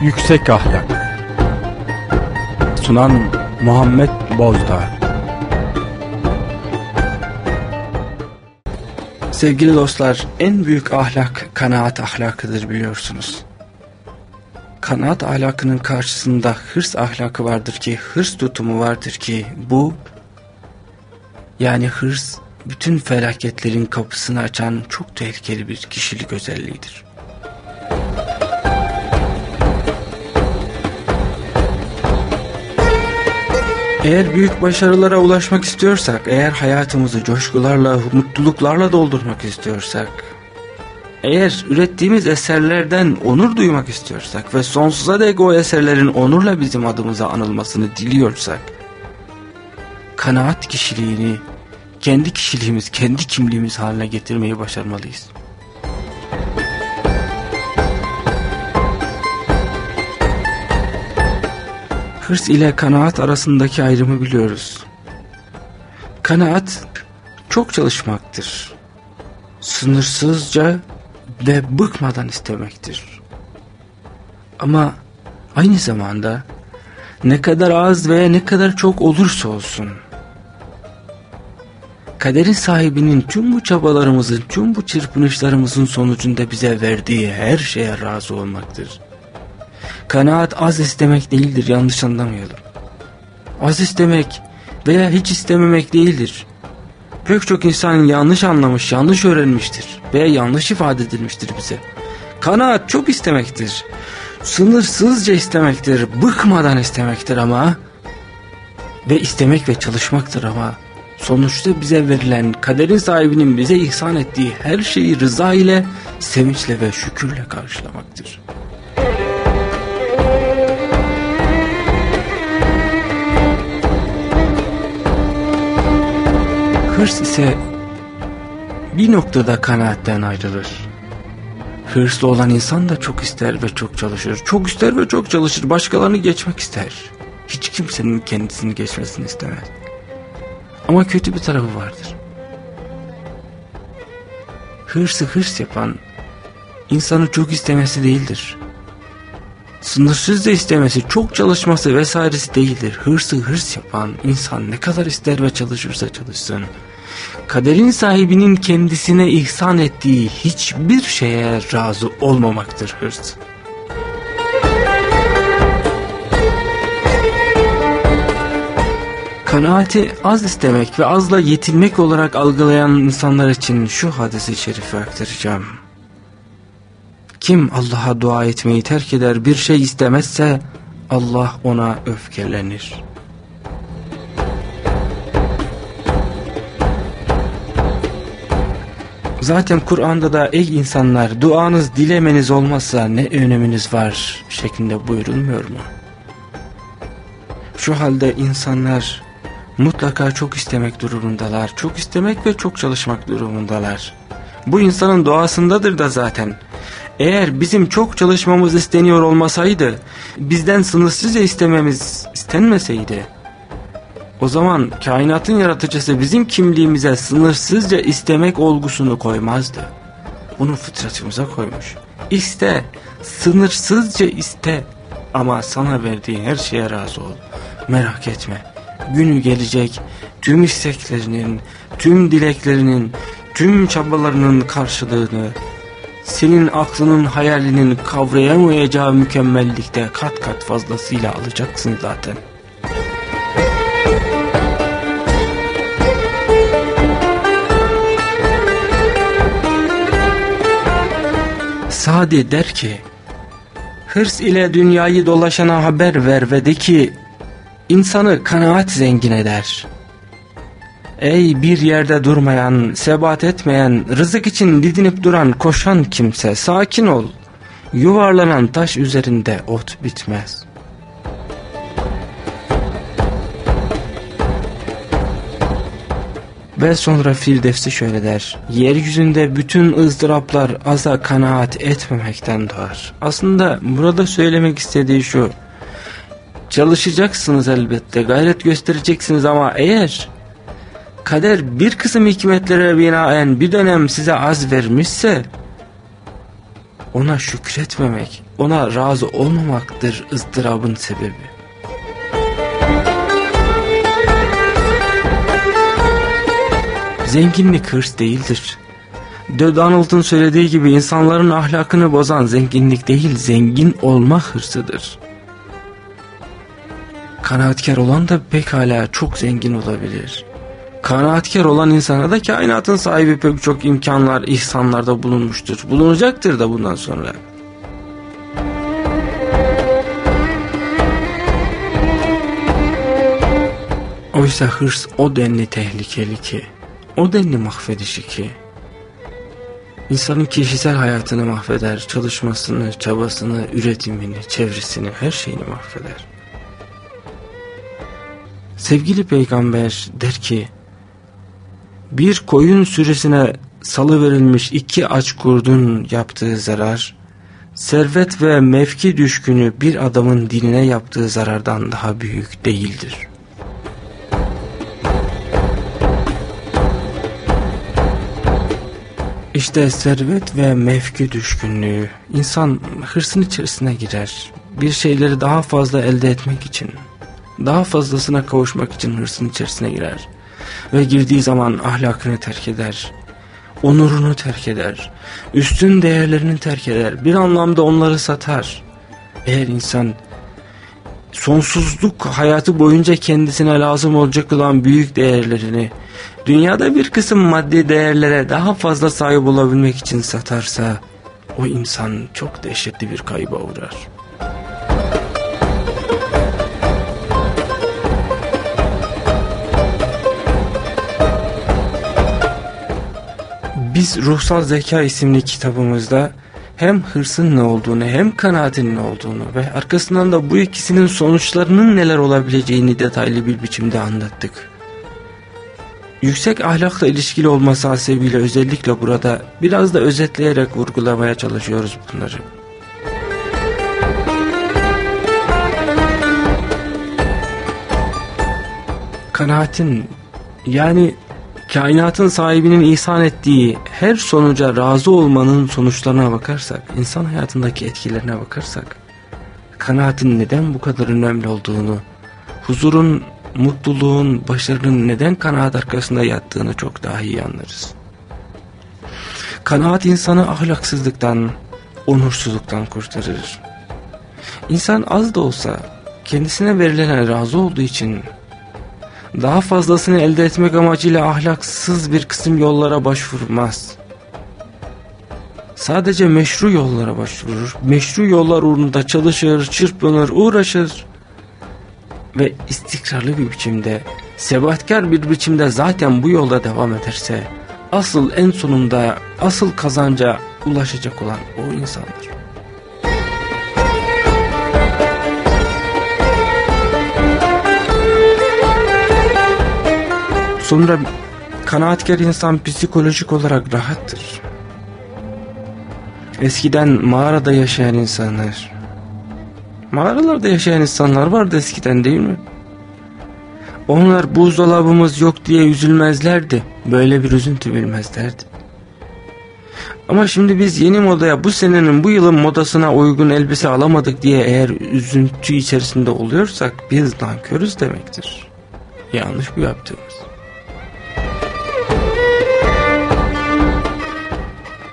Yüksek Ahlak Sunan Muhammed Bozdağ Sevgili dostlar, en büyük ahlak kanaat ahlakıdır biliyorsunuz. Kanaat ahlakının karşısında hırs ahlakı vardır ki, hırs tutumu vardır ki bu, yani hırs bütün felaketlerin kapısını açan çok tehlikeli bir kişilik özelliğidir. Eğer büyük başarılara ulaşmak istiyorsak, eğer hayatımızı coşkularla, mutluluklarla doldurmak istiyorsak, eğer ürettiğimiz eserlerden onur duymak istiyorsak ve sonsuza dek o eserlerin onurla bizim adımıza anılmasını diliyorsak, kanaat kişiliğini kendi kişiliğimiz, kendi kimliğimiz haline getirmeyi başarmalıyız. Hırs ile kanaat arasındaki ayrımı biliyoruz. Kanaat çok çalışmaktır. Sınırsızca ve bıkmadan istemektir. Ama aynı zamanda ne kadar az veya ne kadar çok olursa olsun kaderin sahibinin tüm bu çabalarımızın, tüm bu çırpınışlarımızın sonucunda bize verdiği her şeye razı olmaktır. Kanaat az istemek değildir yanlış anlamayalım. Az istemek veya hiç istememek değildir. Pek çok insan yanlış anlamış, yanlış öğrenmiştir veya yanlış ifade edilmiştir bize. Kanaat çok istemektir. Sınırsızca istemektir, bıkmadan istemektir ama ve istemek ve çalışmaktır ama sonuçta bize verilen kaderin sahibinin bize ihsan ettiği her şeyi rıza ile, sevinçle ve şükürle karşılamaktır. Hırs ise bir noktada kanaatten ayrılır. Hırslı olan insan da çok ister ve çok çalışır. Çok ister ve çok çalışır. Başkalarını geçmek ister. Hiç kimsenin kendisini geçmesini istemez. Ama kötü bir tarafı vardır. Hırsı hırs yapan insanı çok istemesi değildir. Sınırsız da istemesi, çok çalışması vesairesi değildir. Hırsı hırs yapan insan ne kadar ister ve çalışırsa çalışsın. Kaderin sahibinin kendisine ihsan ettiği hiçbir şeye razı olmamaktır hırs. Kanaati az istemek ve azla yetinmek olarak algılayan insanlar için şu hadisi şerifi aktaracağım. Kim Allah'a dua etmeyi terk eder bir şey istemezse Allah ona öfkelenir. Zaten Kur'an'da da ey insanlar duanız dilemeniz olmazsa ne öneminiz var şeklinde buyurulmuyor mu? Şu halde insanlar mutlaka çok istemek durumundalar. Çok istemek ve çok çalışmak durumundalar. Bu insanın doğasındadır da zaten. Eğer bizim çok çalışmamız isteniyor olmasaydı, bizden sınırsızca istememiz istenmeseydi, o zaman kainatın yaratıcısı bizim kimliğimize sınırsızca istemek olgusunu koymazdı. Bunu fıtratımıza koymuş. İste, sınırsızca iste ama sana verdiği her şeye razı ol. Merak etme, günü gelecek tüm isteklerinin, tüm dileklerinin, tüm çabalarının karşılığını senin aklının hayalinin kavrayamayacağı mükemmellikte kat kat fazlasıyla alacaksın zaten. Sadi der ki, hırs ile dünyayı dolaşana haber ver ve de ki, insanı kanaat zengin eder. Ey bir yerde durmayan, sebat etmeyen, rızık için didinip duran, koşan kimse, sakin ol. Yuvarlanan taş üzerinde ot bitmez. Ve sonra Firdevs'i şöyle der. Yeryüzünde bütün ızdıraplar aza kanaat etmemekten doğar. Aslında burada söylemek istediği şu. Çalışacaksınız elbette, gayret göstereceksiniz ama eğer kader bir kısım hikmetlere binaen bir dönem size az vermişse ona şükretmemek, ona razı olmamaktır ızdırabın sebebi. Zenginlik hırs değildir. De Donald'ın söylediği gibi insanların ahlakını bozan zenginlik değil, zengin olma hırsıdır. Kanaatkar olan da pekala çok zengin olabilir. Kanaatkar olan insana da kainatın sahibi pek çok imkanlar, ihsanlarda bulunmuştur. Bulunacaktır da bundan sonra. Oysa hırs o denli tehlikeli ki, o denli mahvedici ki, insanın kişisel hayatını mahveder, çalışmasını, çabasını, üretimini, çevresini, her şeyini mahveder. Sevgili peygamber der ki, bir koyun sürüsüne salı verilmiş iki aç kurdun yaptığı zarar, servet ve mevki düşkünü bir adamın dinine yaptığı zarardan daha büyük değildir. İşte servet ve mevki düşkünlüğü, insan hırsın içerisine girer. Bir şeyleri daha fazla elde etmek için, daha fazlasına kavuşmak için hırsın içerisine girer ve girdiği zaman ahlakını terk eder. Onurunu terk eder. Üstün değerlerini terk eder. Bir anlamda onları satar. Eğer insan sonsuzluk hayatı boyunca kendisine lazım olacak olan büyük değerlerini dünyada bir kısım maddi değerlere daha fazla sahip olabilmek için satarsa o insan çok dehşetli bir kayba uğrar. Biz Ruhsal Zeka isimli kitabımızda hem hırsın ne olduğunu hem kanaatin ne olduğunu ve arkasından da bu ikisinin sonuçlarının neler olabileceğini detaylı bir biçimde anlattık. Yüksek ahlakla ilişkili olması hasebiyle özellikle burada biraz da özetleyerek vurgulamaya çalışıyoruz bunları. Kanaatin yani kainatın sahibinin ihsan ettiği her sonuca razı olmanın sonuçlarına bakarsak, insan hayatındaki etkilerine bakarsak, kanaatin neden bu kadar önemli olduğunu, huzurun, mutluluğun, başarının neden kanaat arkasında yattığını çok daha iyi anlarız. Kanaat insanı ahlaksızlıktan, onursuzluktan kurtarır. İnsan az da olsa kendisine verilene razı olduğu için daha fazlasını elde etmek amacıyla ahlaksız bir kısım yollara başvurmaz. Sadece meşru yollara başvurur. Meşru yollar uğrunda çalışır, çırpınır, uğraşır. Ve istikrarlı bir biçimde, sebatkar bir biçimde zaten bu yolda devam ederse, asıl en sonunda asıl kazanca ulaşacak olan o insandır. Sonra kanaatkar insan psikolojik olarak rahattır. Eskiden mağarada yaşayan insanlar, mağaralarda yaşayan insanlar vardı eskiden değil mi? Onlar buzdolabımız yok diye üzülmezlerdi. Böyle bir üzüntü bilmezlerdi. Ama şimdi biz yeni modaya bu senenin bu yılın modasına uygun elbise alamadık diye eğer üzüntü içerisinde oluyorsak biz nankörüz demektir. Yanlış bu yaptığımız.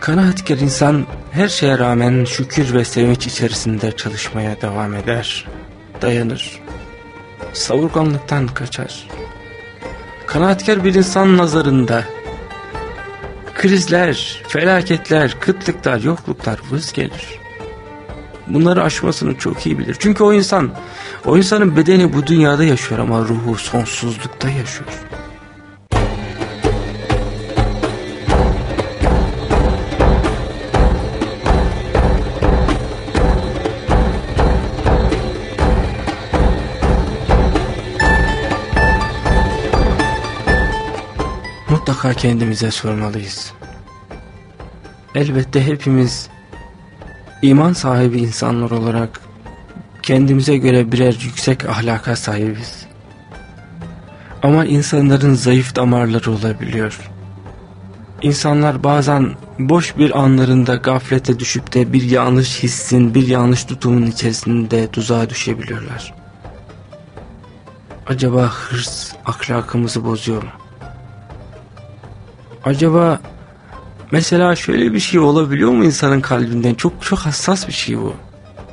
Kanaatkar insan her şeye rağmen şükür ve sevinç içerisinde çalışmaya devam eder, dayanır, savurganlıktan kaçar. Kanaatkar bir insan nazarında krizler, felaketler, kıtlıklar, yokluklar vız gelir. Bunları aşmasını çok iyi bilir. Çünkü o insan, o insanın bedeni bu dünyada yaşıyor ama ruhu sonsuzlukta yaşıyor. Kendimize sormalıyız. Elbette hepimiz iman sahibi insanlar olarak kendimize göre birer yüksek ahlaka sahibiz. Ama insanların zayıf damarları olabiliyor. insanlar bazen boş bir anlarında gaflete düşüp de bir yanlış hissin, bir yanlış tutumun içerisinde tuzağa düşebiliyorlar. Acaba hırs ahlakımızı bozuyor mu? Acaba mesela şöyle bir şey olabiliyor mu insanın kalbinden? Çok çok hassas bir şey bu.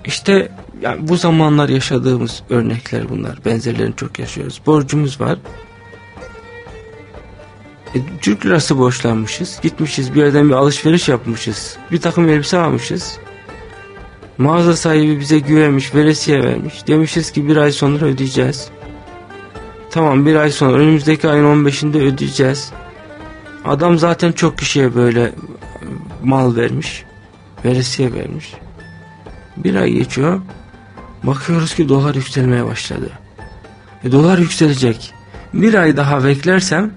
İşte yani bu zamanlar yaşadığımız örnekler bunlar. Benzerlerini çok yaşıyoruz. Borcumuz var. E, Türk lirası borçlanmışız. Gitmişiz bir yerden bir alışveriş yapmışız. Bir takım elbise almışız. Mağaza sahibi bize güvenmiş, veresiye vermiş. Demişiz ki bir ay sonra ödeyeceğiz. Tamam bir ay sonra önümüzdeki ayın 15'inde ödeyeceğiz. Adam zaten çok kişiye böyle mal vermiş. Veresiye vermiş. Bir ay geçiyor. Bakıyoruz ki dolar yükselmeye başladı. E, dolar yükselecek. Bir ay daha beklersem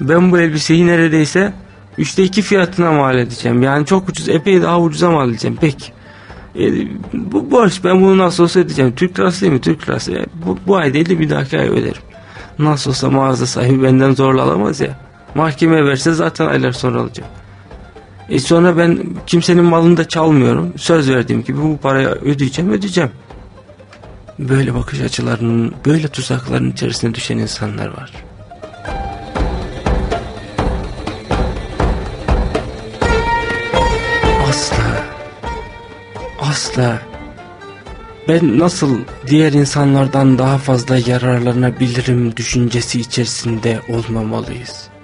ben bu elbiseyi neredeyse üçte iki fiyatına mal edeceğim. Yani çok ucuz epey daha ucuza mal edeceğim. Peki. E, bu borç ben bunu nasıl olsa ödeyeceğim. Türk lirası değil mi? Türk lirası. E, bu, bu ay değil de bir dahaki ay öderim. Nasıl olsa mağaza sahibi benden zorla alamaz ya. Mahkemeye verse zaten aylar sonra alacağım. E sonra ben kimsenin malını da çalmıyorum. Söz verdiğim gibi bu parayı ödeyeceğim ödeyeceğim. Böyle bakış açılarının, böyle tuzakların içerisine düşen insanlar var. Asla, asla ben nasıl diğer insanlardan daha fazla yararlanabilirim düşüncesi içerisinde olmamalıyız.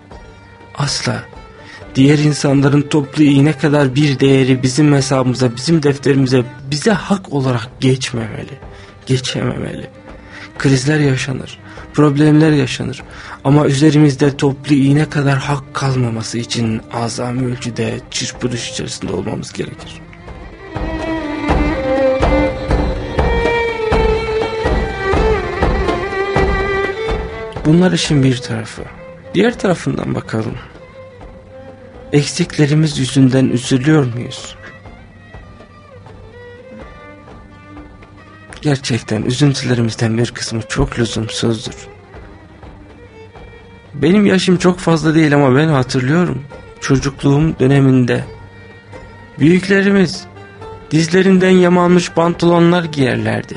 Asla diğer insanların toplu iğne kadar bir değeri bizim hesabımıza, bizim defterimize bize hak olarak geçmemeli, geçememeli. Krizler yaşanır, problemler yaşanır ama üzerimizde toplu iğne kadar hak kalmaması için azami ölçüde çırpınış içerisinde olmamız gerekir. Bunlar işin bir tarafı. Diğer tarafından bakalım. Eksiklerimiz yüzünden üzülüyor muyuz? Gerçekten üzüntülerimizden bir kısmı çok lüzumsuzdur. Benim yaşım çok fazla değil ama ben hatırlıyorum. Çocukluğum döneminde büyüklerimiz dizlerinden yamanmış pantolonlar giyerlerdi.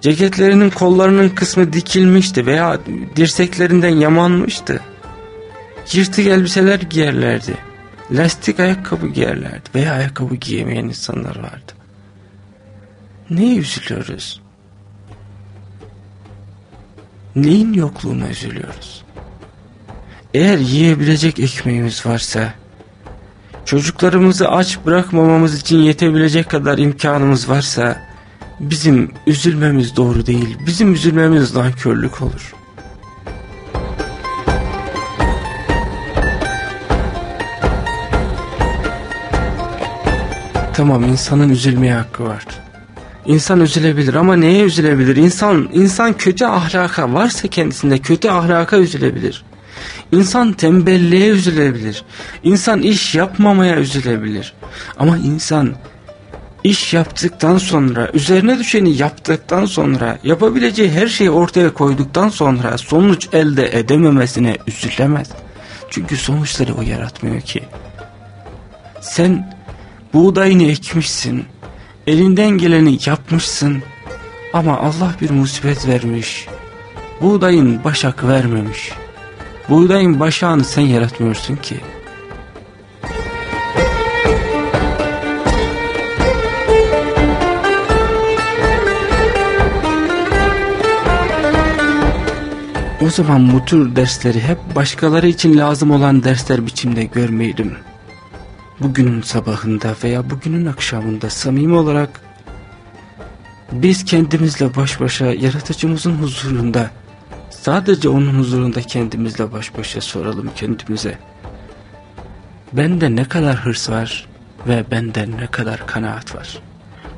Ceketlerinin kollarının kısmı dikilmişti veya dirseklerinden yamanmıştı. Yırtık elbiseler giyerlerdi. Lastik ayakkabı giyerlerdi veya ayakkabı giyemeyen insanlar vardı. Neye üzülüyoruz? Neyin yokluğuna üzülüyoruz? Eğer yiyebilecek ekmeğimiz varsa, çocuklarımızı aç bırakmamamız için yetebilecek kadar imkanımız varsa, bizim üzülmemiz doğru değil, bizim üzülmemiz nankörlük olur. Tamam insanın üzülmeye hakkı var. İnsan üzülebilir ama neye üzülebilir? İnsan insan kötü ahlaka varsa kendisinde kötü ahlaka üzülebilir. İnsan tembelliğe üzülebilir. İnsan iş yapmamaya üzülebilir. Ama insan iş yaptıktan sonra, üzerine düşeni yaptıktan sonra, yapabileceği her şeyi ortaya koyduktan sonra sonuç elde edememesine üzülemez. Çünkü sonuçları o yaratmıyor ki. Sen buğdayını ekmişsin, elinden geleni yapmışsın ama Allah bir musibet vermiş. Buğdayın başak vermemiş. Buğdayın başağını sen yaratmıyorsun ki. O zaman bu tür dersleri hep başkaları için lazım olan dersler biçimde görmeyelim. Bugünün sabahında veya bugünün akşamında samimi olarak biz kendimizle baş başa yaratıcımızın huzurunda sadece onun huzurunda kendimizle baş başa soralım kendimize. Bende ne kadar hırs var ve bende ne kadar kanaat var?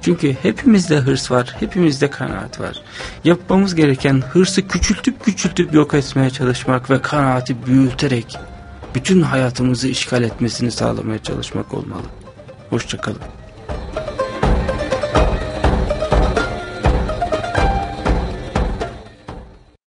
Çünkü hepimizde hırs var, hepimizde kanaat var. Yapmamız gereken hırsı küçültüp küçültüp yok etmeye çalışmak ve kanaati büyüterek bütün hayatımızı işgal etmesini sağlamaya çalışmak olmalı. Hoşçakalın.